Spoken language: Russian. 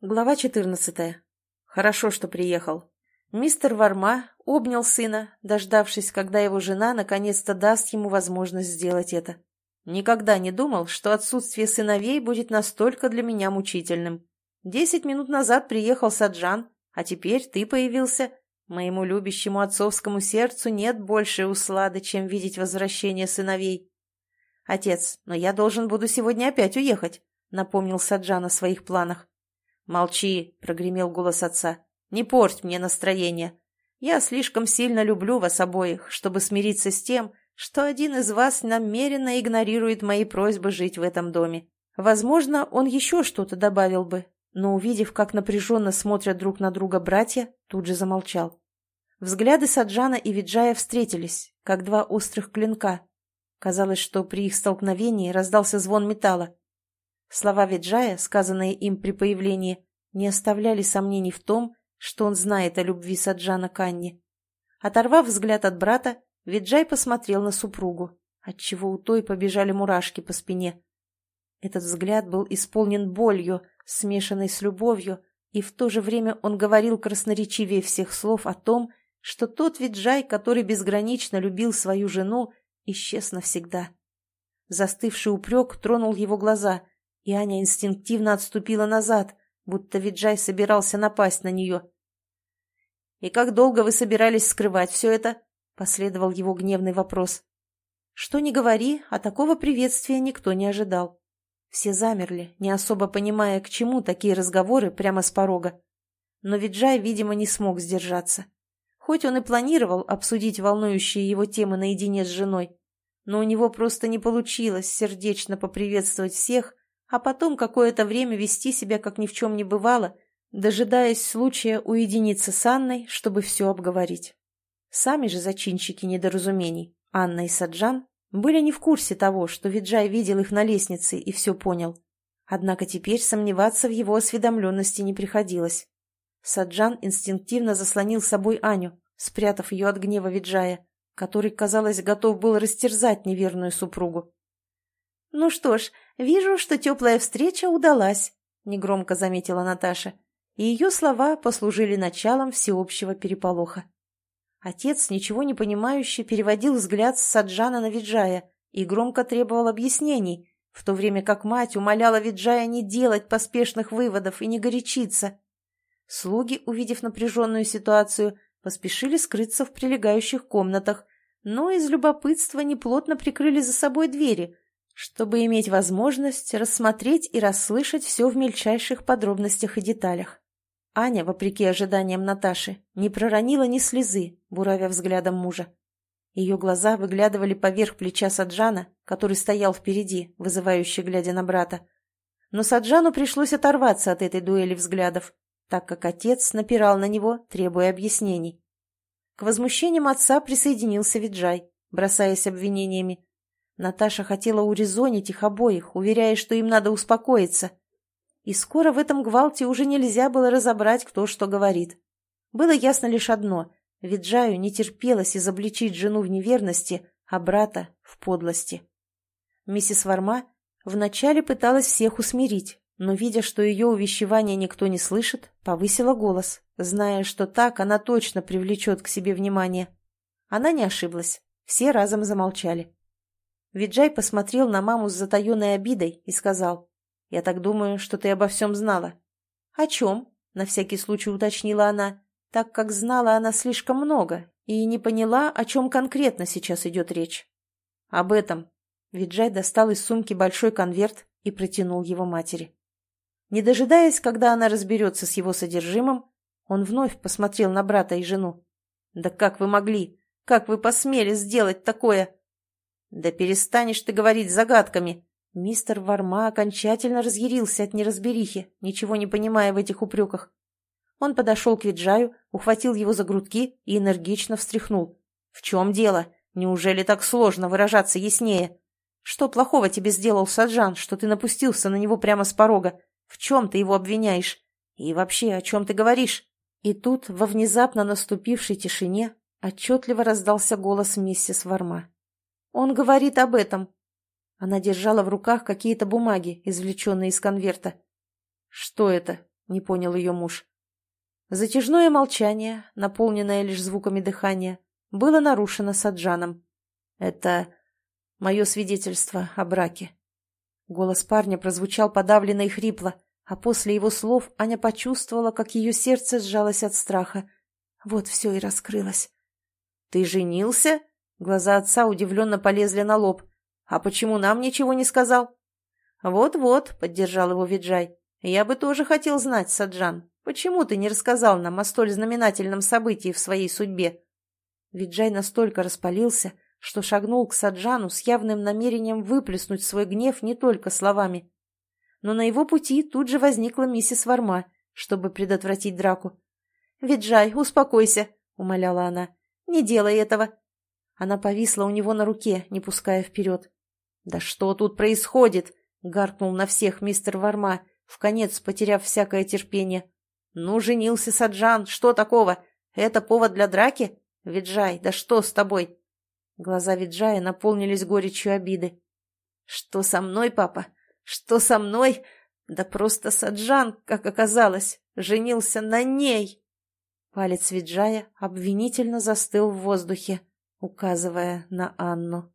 Глава 14. Хорошо, что приехал. Мистер Варма обнял сына, дождавшись, когда его жена наконец-то даст ему возможность сделать это. Никогда не думал, что отсутствие сыновей будет настолько для меня мучительным. Десять минут назад приехал Саджан, а теперь ты появился. Моему любящему отцовскому сердцу нет больше услады, чем видеть возвращение сыновей. Отец, но я должен буду сегодня опять уехать, напомнил Саджан о своих планах. «Молчи», — прогремел голос отца. «Не порть мне настроение. Я слишком сильно люблю вас обоих, чтобы смириться с тем, что один из вас намеренно игнорирует мои просьбы жить в этом доме. Возможно, он еще что-то добавил бы, но, увидев, как напряженно смотрят друг на друга братья, тут же замолчал. Взгляды Саджана и Виджая встретились, как два острых клинка. Казалось, что при их столкновении раздался звон металла. Слова Виджая, сказанные им при появлении, не оставляли сомнений в том, что он знает о любви Саджана к Анне. Оторвав взгляд от брата, Виджай посмотрел на супругу, отчего у той побежали мурашки по спине. Этот взгляд был исполнен болью, смешанной с любовью, и в то же время он говорил красноречивее всех слов о том, что тот Виджай, который безгранично любил свою жену, исчез навсегда. Застывший упрек тронул его глаза, и Аня инстинктивно отступила назад, будто Виджай собирался напасть на нее. «И как долго вы собирались скрывать все это?» — последовал его гневный вопрос. Что ни говори, а такого приветствия никто не ожидал. Все замерли, не особо понимая, к чему такие разговоры прямо с порога. Но Виджай, видимо, не смог сдержаться. Хоть он и планировал обсудить волнующие его темы наедине с женой, но у него просто не получилось сердечно поприветствовать всех а потом какое-то время вести себя, как ни в чем не бывало, дожидаясь случая уединиться с Анной, чтобы все обговорить. Сами же зачинщики недоразумений, Анна и Саджан, были не в курсе того, что Виджай видел их на лестнице и все понял. Однако теперь сомневаться в его осведомленности не приходилось. Саджан инстинктивно заслонил собой Аню, спрятав ее от гнева Виджая, который, казалось, готов был растерзать неверную супругу. «Ну что ж, вижу, что теплая встреча удалась», — негромко заметила Наташа, и ее слова послужили началом всеобщего переполоха. Отец, ничего не понимающий, переводил взгляд с Саджана на Виджая и громко требовал объяснений, в то время как мать умоляла Виджая не делать поспешных выводов и не горячиться. Слуги, увидев напряженную ситуацию, поспешили скрыться в прилегающих комнатах, но из любопытства неплотно прикрыли за собой двери — чтобы иметь возможность рассмотреть и расслышать все в мельчайших подробностях и деталях. Аня, вопреки ожиданиям Наташи, не проронила ни слезы, буравя взглядом мужа. Ее глаза выглядывали поверх плеча Саджана, который стоял впереди, вызывающе глядя на брата. Но Саджану пришлось оторваться от этой дуэли взглядов, так как отец напирал на него, требуя объяснений. К возмущениям отца присоединился Виджай, бросаясь обвинениями. Наташа хотела урезонить их обоих, уверяя, что им надо успокоиться. И скоро в этом гвалте уже нельзя было разобрать, кто что говорит. Было ясно лишь одно — Виджаю не терпелось изобличить жену в неверности, а брата — в подлости. Миссис Варма вначале пыталась всех усмирить, но, видя, что ее увещевания никто не слышит, повысила голос, зная, что так она точно привлечет к себе внимание. Она не ошиблась. Все разом замолчали. Виджай посмотрел на маму с затаенной обидой и сказал, «Я так думаю, что ты обо всем знала». «О чем?» — на всякий случай уточнила она, так как знала она слишком много и не поняла, о чем конкретно сейчас идет речь. «Об этом». Виджай достал из сумки большой конверт и протянул его матери. Не дожидаясь, когда она разберется с его содержимым, он вновь посмотрел на брата и жену. «Да как вы могли? Как вы посмели сделать такое?» «Да перестанешь ты говорить загадками!» Мистер Варма окончательно разъярился от неразберихи, ничего не понимая в этих упреках. Он подошел к Виджаю, ухватил его за грудки и энергично встряхнул. «В чем дело? Неужели так сложно выражаться яснее? Что плохого тебе сделал Саджан, что ты напустился на него прямо с порога? В чем ты его обвиняешь? И вообще, о чем ты говоришь?» И тут, во внезапно наступившей тишине, отчетливо раздался голос миссис Варма. Он говорит об этом. Она держала в руках какие-то бумаги, извлеченные из конверта. Что это? — не понял ее муж. Затяжное молчание, наполненное лишь звуками дыхания, было нарушено Саджаном. «Это мое свидетельство о браке». Голос парня прозвучал подавленно и хрипло, а после его слов Аня почувствовала, как ее сердце сжалось от страха. Вот все и раскрылось. «Ты женился?» Глаза отца удивленно полезли на лоб. «А почему нам ничего не сказал?» «Вот-вот», — поддержал его Виджай. «Я бы тоже хотел знать, Саджан, почему ты не рассказал нам о столь знаменательном событии в своей судьбе?» Виджай настолько распалился, что шагнул к Саджану с явным намерением выплеснуть свой гнев не только словами. Но на его пути тут же возникла миссис Варма, чтобы предотвратить драку. «Виджай, успокойся», — умоляла она. «Не делай этого». Она повисла у него на руке, не пуская вперед. «Да что тут происходит?» — гаркнул на всех мистер Варма, вконец потеряв всякое терпение. «Ну, женился Саджан, что такого? Это повод для драки? Виджай, да что с тобой?» Глаза Виджая наполнились горечью обиды. «Что со мной, папа? Что со мной? Да просто Саджан, как оказалось, женился на ней!» Палец Виджая обвинительно застыл в воздухе, указывая на Анну.